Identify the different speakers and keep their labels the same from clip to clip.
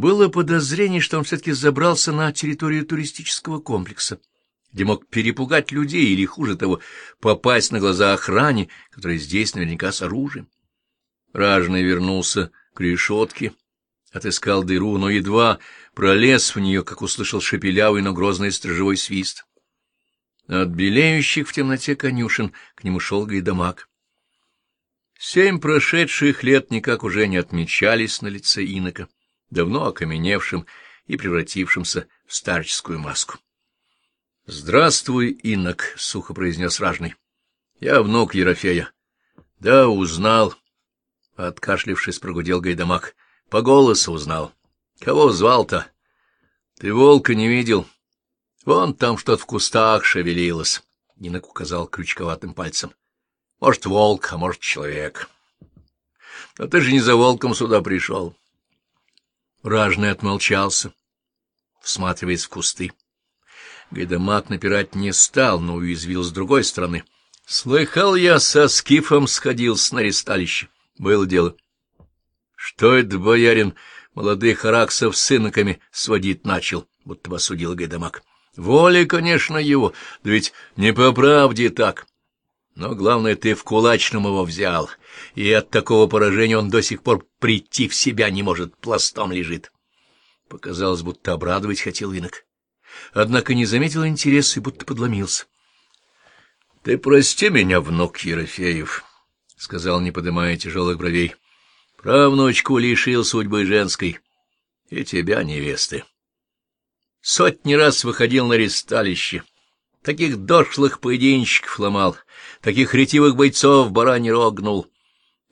Speaker 1: Было подозрение, что он все-таки забрался на территорию туристического комплекса, где мог перепугать людей или, хуже того, попасть на глаза охране, которая здесь наверняка с оружием. Ражный вернулся к решетке, отыскал дыру, но едва пролез в нее, как услышал шепелявый, но грозный сторожевой свист. От белеющих в темноте конюшен к нему шел гайдамак. Семь прошедших лет никак уже не отмечались на лице инока, давно окаменевшим и превратившимся в старческую маску. — Здравствуй, инок, — сухо произнес ражный. — Я внук Ерофея. — Да, узнал. Откашлившись, прогудел гайдамак. — По голосу узнал. — Кого звал-то? — Ты волка не видел? — Вон там что-то в кустах шевелилось, — Инок указал крючковатым пальцем. — Может, волк, а может, человек. — Но ты же не за волком сюда пришел. Ражный отмолчался, всматриваясь в кусты. Гайдамак напирать не стал, но уязвил с другой стороны. — Слыхал я, со скифом сходился на ресталище. Было дело. — Что это, боярин, молодых араксов с иноками сводить начал? — будто осудил Гайдамак. — Воля, конечно, его, да ведь не по правде так. Но главное, ты в кулачном его взял, и от такого поражения он до сих пор прийти в себя не может, пластом лежит. Показалось, будто обрадовать хотел инок. Однако не заметил интереса и будто подломился. — Ты прости меня, внук Ерофеев, — сказал, не подымая тяжелых бровей. — Правнучку лишил судьбы женской, и тебя, невесты. Сотни раз выходил на ресталище, таких дошлых поединщиков ломал, таких ретивых бойцов барани рогнул.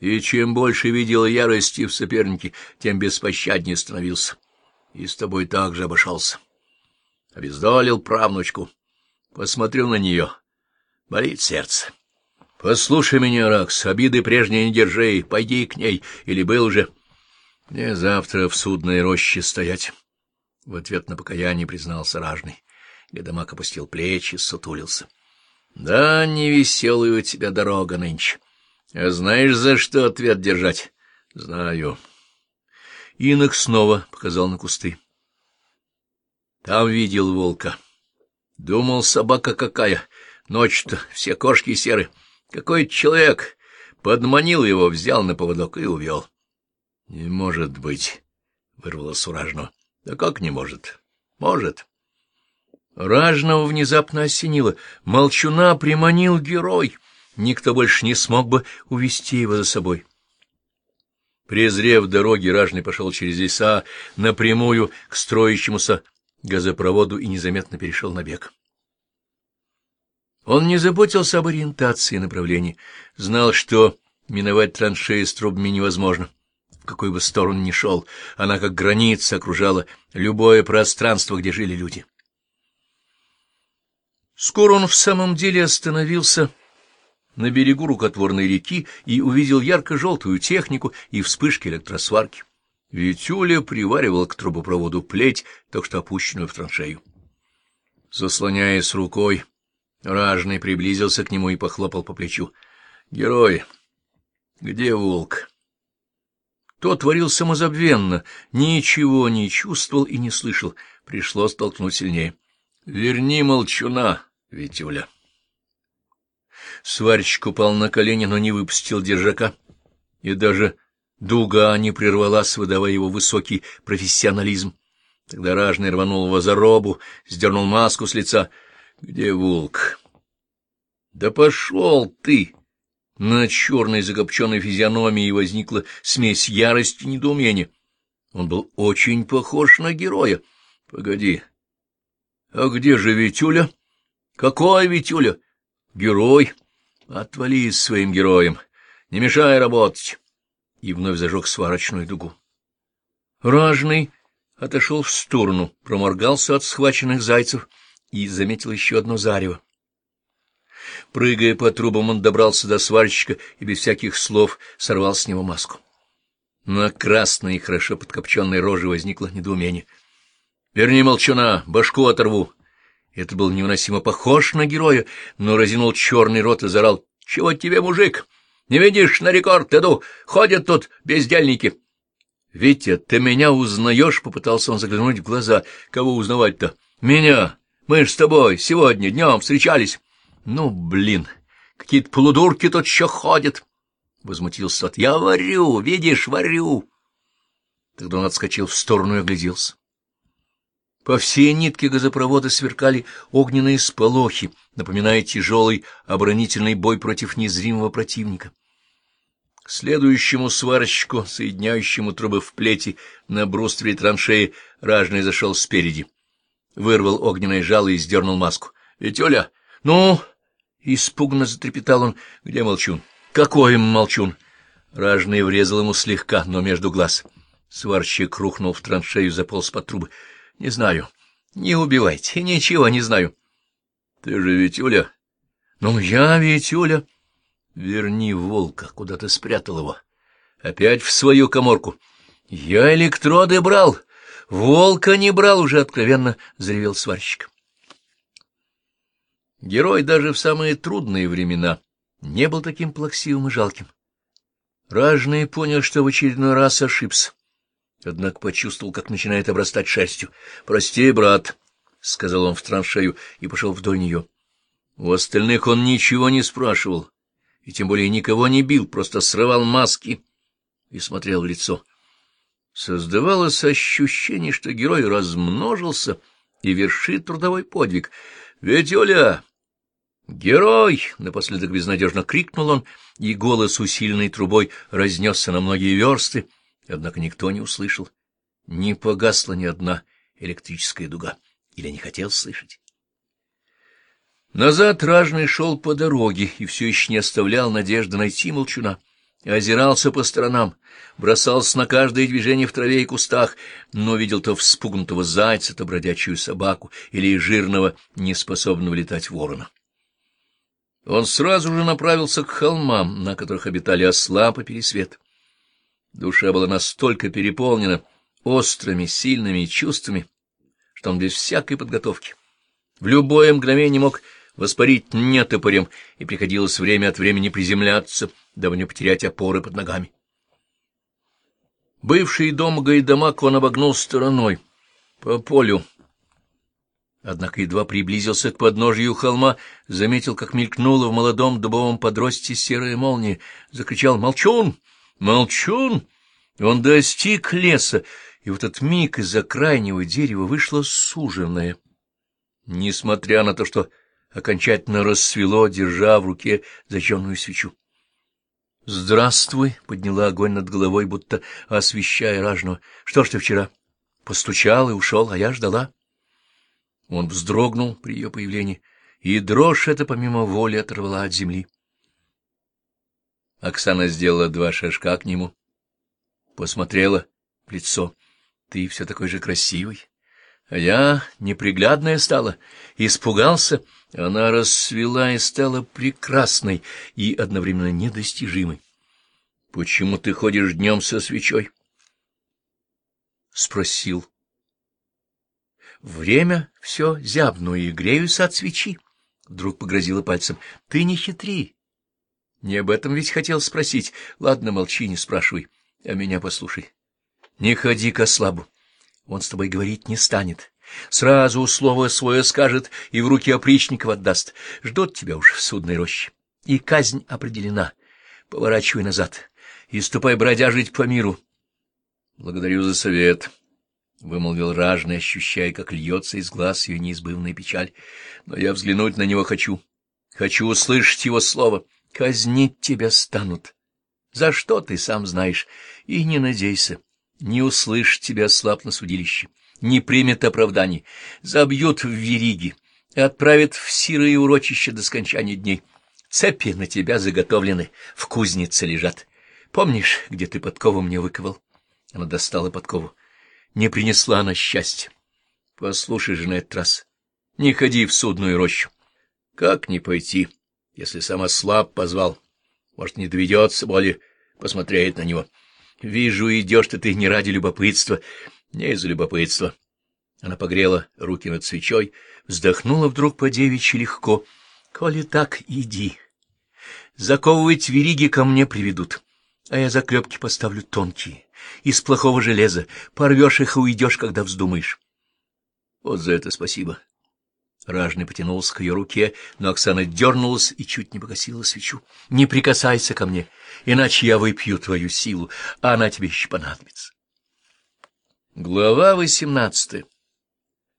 Speaker 1: И чем больше видел ярости в сопернике, тем беспощаднее становился. И с тобой так же обошелся. Обездолил правнучку. Посмотрю на нее. Болит сердце. Послушай меня, Ракс, обиды прежние не держи, пойди к ней, или был уже. Мне завтра в судной роще стоять. В ответ на покаяние признался ражный. Гедомак опустил плечи, сутулился. — Да, невеселая у тебя дорога нынче. А знаешь, за что ответ держать? — Знаю. Инок снова показал на кусты. Там видел волка. Думал, собака какая. Ночь-то все кошки серы. Какой человек подманил его, взял на поводок и увел. — Не может быть, — вырвалось уражно. — Да как не может? — Может. Ражного внезапно осенило. Молчуна приманил герой. Никто больше не смог бы увести его за собой. Презрев дороги, Ражный пошел через леса напрямую к строящемуся газопроводу и незаметно перешел на бег. Он не заботился об ориентации и направлении, знал, что миновать траншеи с трубами невозможно. В какой бы сторону ни шел, она как граница окружала любое пространство, где жили люди. Скоро он в самом деле остановился на берегу рукотворной реки и увидел ярко-желтую технику и вспышки электросварки. Витюля приваривал к трубопроводу плеть, только что опущенную в траншею. Заслоняясь рукой, ражный приблизился к нему и похлопал по плечу. — Герой, где волк? Тот творил самозабвенно, ничего не чувствовал и не слышал. Пришлось толкнуть сильнее. — Верни молчуна! Витюля. Сварщик упал на колени, но не выпустил держака, и даже дуга не прервалась, выдавая его высокий профессионализм. Тогда ражный рванул его за робу, сдернул маску с лица. — Где волк? — Да пошел ты! На черной закопченной физиономии возникла смесь ярости и недоумения. Он был очень похож на героя. — Погоди. — А где же Витюля? — какой Витюля? Герой? Отвали с своим героем. Не мешай работать. И вновь зажег сварочную дугу. Ражный отошел в сторону, проморгался от схваченных зайцев и заметил еще одно зарево. Прыгая по трубам, он добрался до сварщика и без всяких слов сорвал с него маску. На красной и хорошо подкопченной роже возникло недоумение. — Верни молчуна, башку оторву. Это был невыносимо похож на героя, но разинул черный рот и заорал. — Чего тебе, мужик? Не видишь, на рекорд иду. Ходят тут бездельники. — Витя, ты меня узнаешь? — попытался он заглянуть в глаза. — Кого узнавать-то? — Меня. Мы ж с тобой сегодня днем встречались. — Ну, блин, какие-то полудурки тут еще ходят. — возмутился тот. — Я варю, видишь, варю. Тогда он отскочил в сторону и огляделся. По всей нитке газопровода сверкали огненные сполохи, напоминая тяжелый оборонительный бой против незримого противника. К следующему сварщику, соединяющему трубы в плети на бруствере траншеи, ражный зашел спереди. Вырвал огненное жало и сдернул маску. — Витюля, ну... — испуганно затрепетал он. — Где молчун? — Какой молчун? Ражный врезал ему слегка, но между глаз. Сварщик рухнул в траншею, заполз под трубы. — Не знаю. — Не убивайте. Ничего не знаю. — Ты же Витюля? — Ну, я Витюля. — Верни волка, куда ты спрятал его. Опять в свою коморку. Я электроды брал. Волка не брал, уже откровенно заревел сварщик. Герой даже в самые трудные времена не был таким плаксивым и жалким. Ражный понял, что в очередной раз ошибся. Однако почувствовал, как начинает обрастать шерстью. — Прости, брат, — сказал он в траншею и пошел вдоль нее. У остальных он ничего не спрашивал и тем более никого не бил, просто срывал маски и смотрел в лицо. Создавалось ощущение, что герой размножился и вершит трудовой подвиг. «Ведь, Оля, герой!» — напоследок безнадежно крикнул он, и голос, усиленный трубой, разнесся на многие версты, однако никто не услышал. Не погасла ни одна электрическая дуга, или не хотел слышать. Назад ражный шел по дороге и все еще не оставлял надежды найти молчуна. Озирался по сторонам, бросался на каждое движение в траве и кустах, но видел то вспугнутого зайца, то бродячую собаку или жирного, неспособного летать ворона. Он сразу же направился к холмам, на которых обитали осла по пересвет. Душа была настолько переполнена острыми, сильными чувствами, что он без всякой подготовки в любое мгновение мог воспарить нетопорем, и приходилось время от времени приземляться, дабы не потерять опоры под ногами. Бывший дом Гайдамак он обогнул стороной, по полю. Однако едва приблизился к подножью холма, заметил, как мелькнула в молодом дубовом подросте серая молния, закричал «Молчун! Молчун!» Он достиг леса, и в этот миг из-за крайнего дерева вышла суженая. Несмотря на то, что окончательно рассвело, держа в руке зажженную свечу. «Здравствуй!» — подняла огонь над головой, будто освещая ражного. «Что ж ты вчера?» Постучал и ушел, а я ждала. Он вздрогнул при ее появлении, и дрожь эта помимо воли оторвала от земли. Оксана сделала два шажка к нему, посмотрела в лицо. — Ты все такой же красивый. А я неприглядная стала, испугался. Она расцвела и стала прекрасной и одновременно недостижимой. — Почему ты ходишь днем со свечой? — спросил. — Время все зябну и греюсь от свечи. Вдруг погрозила пальцем. — Ты не хитри. Не об этом ведь хотел спросить. Ладно, молчи, не спрашивай, а меня послушай. Не ходи ко слабу. Он с тобой говорить не станет. Сразу слово свое скажет и в руки опричников отдаст. Ждут тебя уж в судной роще. И казнь определена. Поворачивай назад и ступай бродяжить по миру. — Благодарю за совет, — вымолвил ражный, ощущая, как льется из глаз ее неизбывная печаль. — Но я взглянуть на него хочу. Хочу услышать его слово. Казнить тебя станут. За что ты сам знаешь. И не надейся не услышит тебя слаб на судилище, не примет оправданий, забьют в вериги, отправят в сирые урочища до скончания дней. Цепи на тебя заготовлены, в кузнице лежат. Помнишь, где ты подкову мне выковал? Она достала подкову. Не принесла она счастья. Послушай же на этот раз, не ходи в судную рощу. Как не пойти, если сам слаб позвал? Может, не доведется более посмотреть на него. Вижу, идешь-то ты не ради любопытства, не из-за любопытства. Она погрела руки над свечой, вздохнула вдруг по девичьи легко. Коли так, иди. Заковывать вериги ко мне приведут, а я заклепки поставлю тонкие, из плохого железа, порвешь их и уйдешь, когда вздумаешь. Вот за это спасибо. Ражный потянулся к ее руке, но Оксана дернулась и чуть не погасила свечу. — Не прикасайся ко мне, иначе я выпью твою силу, а она тебе еще понадобится. Глава восемнадцатая